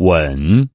稳。